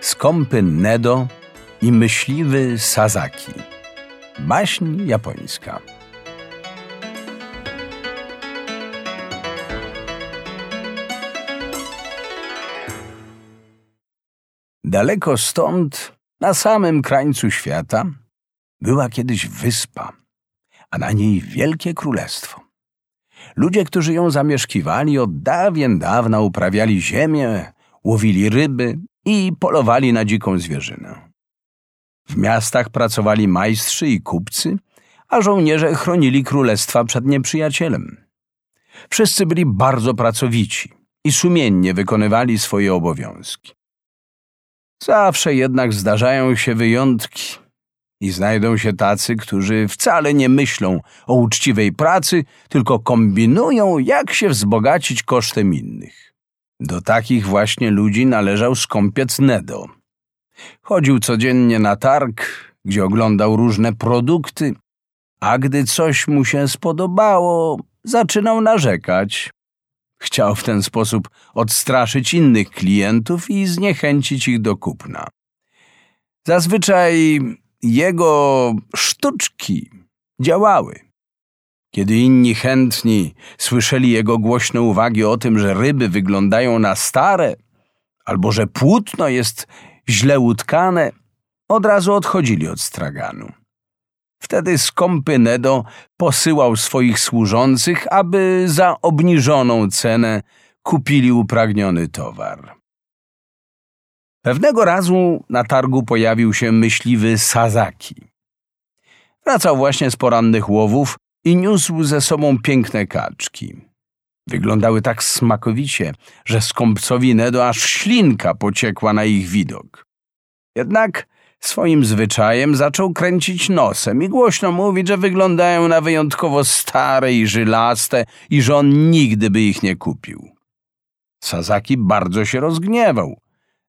skąpy Nedo i myśliwy Sazaki. Baśń japońska. Daleko stąd, na samym krańcu świata, była kiedyś wyspa, a na niej wielkie królestwo. Ludzie, którzy ją zamieszkiwali, od dawien dawna uprawiali ziemię, łowili ryby i polowali na dziką zwierzynę. W miastach pracowali majstrzy i kupcy, a żołnierze chronili królestwa przed nieprzyjacielem. Wszyscy byli bardzo pracowici i sumiennie wykonywali swoje obowiązki. Zawsze jednak zdarzają się wyjątki i znajdą się tacy, którzy wcale nie myślą o uczciwej pracy, tylko kombinują, jak się wzbogacić kosztem innych. Do takich właśnie ludzi należał skąpiec Nedo. Chodził codziennie na targ, gdzie oglądał różne produkty, a gdy coś mu się spodobało, zaczynał narzekać. Chciał w ten sposób odstraszyć innych klientów i zniechęcić ich do kupna. Zazwyczaj jego sztuczki działały. Kiedy inni chętni słyszeli jego głośne uwagi o tym, że ryby wyglądają na stare, albo że płótno jest źle utkane, od razu odchodzili od straganu. Wtedy skąpy Nedo posyłał swoich służących, aby za obniżoną cenę kupili upragniony towar. Pewnego razu na targu pojawił się myśliwy Sazaki. Wracał właśnie z porannych łowów i niósł ze sobą piękne kaczki. Wyglądały tak smakowicie, że skąpcowi Nedo aż ślinka pociekła na ich widok. Jednak swoim zwyczajem zaczął kręcić nosem i głośno mówić, że wyglądają na wyjątkowo stare i żylaste i że on nigdy by ich nie kupił. Sazaki bardzo się rozgniewał.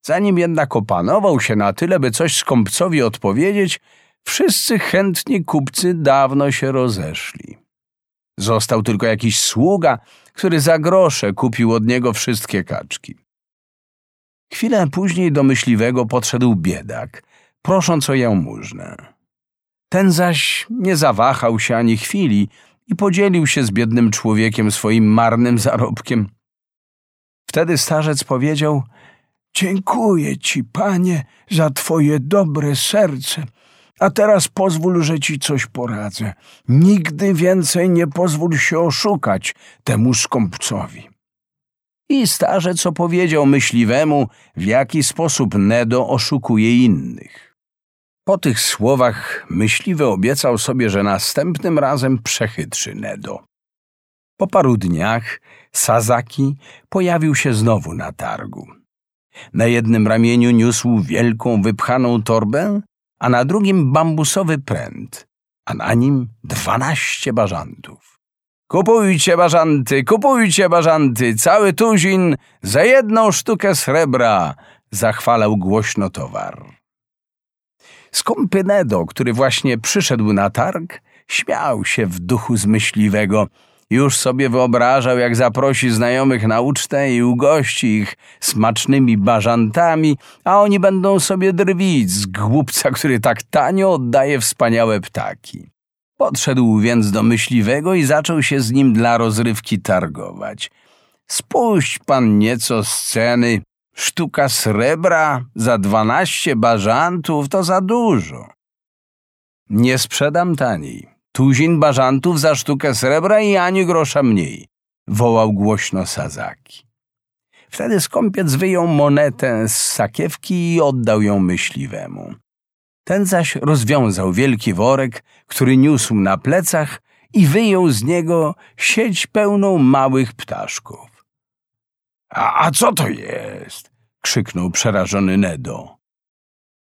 Zanim jednak opanował się na tyle, by coś skąpcowi odpowiedzieć, wszyscy chętni kupcy dawno się rozeszli. Został tylko jakiś sługa, który za grosze kupił od niego wszystkie kaczki. Chwilę później do myśliwego podszedł biedak, prosząc o jałmużnę. Ten zaś nie zawahał się ani chwili i podzielił się z biednym człowiekiem swoim marnym zarobkiem. Wtedy starzec powiedział – Dziękuję ci, panie, za twoje dobre serce. A teraz pozwól, że ci coś poradzę. Nigdy więcej nie pozwól się oszukać temu skąpcowi. I starzec opowiedział myśliwemu, w jaki sposób Nedo oszukuje innych. Po tych słowach myśliwy obiecał sobie, że następnym razem przechytrzy Nedo. Po paru dniach Sazaki pojawił się znowu na targu. Na jednym ramieniu niósł wielką, wypchaną torbę, a na drugim bambusowy pręt, a na nim dwanaście bażantów. Kupujcie bażanty, kupujcie bażanty, cały tuzin za jedną sztukę srebra, zachwalał głośno towar. Skąpy Nedo, który właśnie przyszedł na targ, śmiał się w duchu zmyśliwego – już sobie wyobrażał, jak zaprosi znajomych na ucztę i ugości ich smacznymi bażantami, a oni będą sobie drwić z głupca, który tak tanio oddaje wspaniałe ptaki. Podszedł więc do myśliwego i zaczął się z nim dla rozrywki targować. Spuść pan nieco sceny. Sztuka srebra za dwanaście bażantów to za dużo. Nie sprzedam taniej. Tuzin bażantów za sztukę srebra i ani grosza mniej, wołał głośno Sazaki. Wtedy skąpiec wyjął monetę z sakiewki i oddał ją myśliwemu. Ten zaś rozwiązał wielki worek, który niósł na plecach i wyjął z niego sieć pełną małych ptaszków. A, a co to jest? krzyknął przerażony Nedo.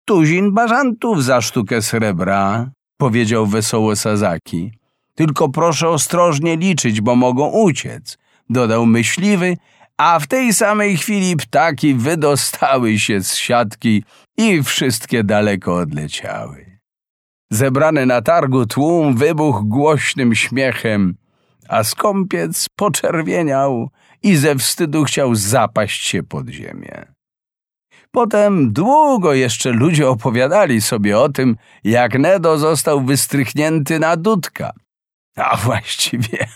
Tuzin bażantów za sztukę srebra, powiedział wesoło Sazaki. Tylko proszę ostrożnie liczyć, bo mogą uciec, dodał myśliwy, a w tej samej chwili ptaki wydostały się z siatki i wszystkie daleko odleciały. Zebrany na targu tłum wybuchł głośnym śmiechem, a skąpiec poczerwieniał i ze wstydu chciał zapaść się pod ziemię. Potem długo jeszcze ludzie opowiadali sobie o tym, jak Nedo został wystrychnięty na dudka, a właściwie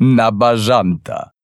na bażanta.